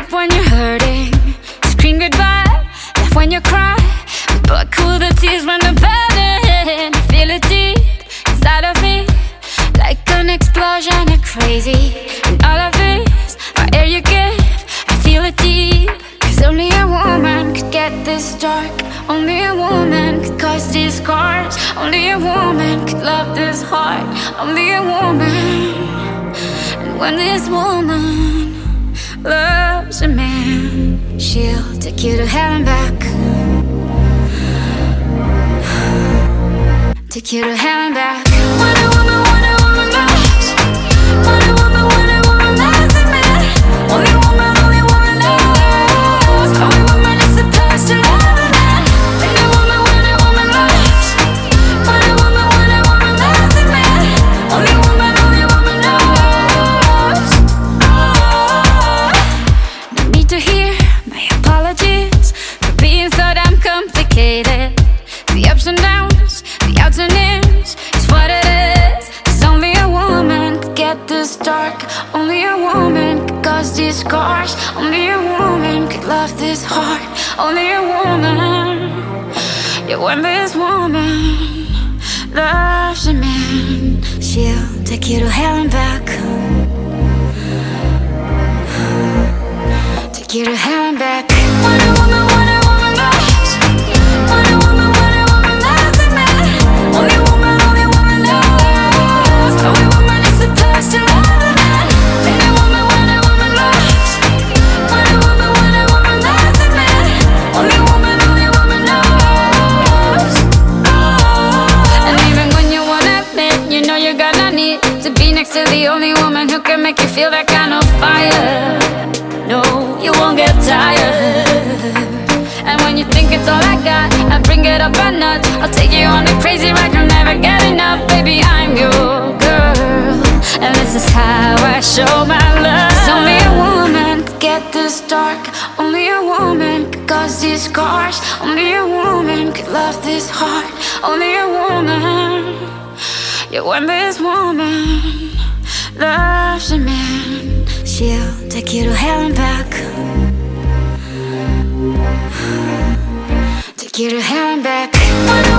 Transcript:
up when you're hurting. Scream goodbye, laugh when you cry. But cool the tears when the burden. Feel it deep inside of me, like an explosion of crazy. And all of this, my air you give, I feel it deep. Cause only a woman could get this dark. Only a woman could cause these scars. Only a woman could love this heart. Only a woman. When this woman loves a man, she'll take you to heaven back. Take you to heaven back. And downs, the outs and ins, is what it is. Cause only a woman could get this dark. Only a woman could cause these scars. Only a woman could love this heart. Only a woman. Yeah, when this woman loves a man, she'll take you to hell and back. Take you to hell and back. Feel that kind of fire. No, you won't get tired. And when you think it's all I got, I bring it up a notch. I'll take you on a crazy ride, you'll never get enough. Baby, I'm your girl. And this is how I show my love. 'Cause only a woman could get this dark. Only a woman could cause these scars. Only a woman could love this heart. Only a woman. Yeah, when this woman love's a man, she'll take you to hell and back. Take you to hell and back.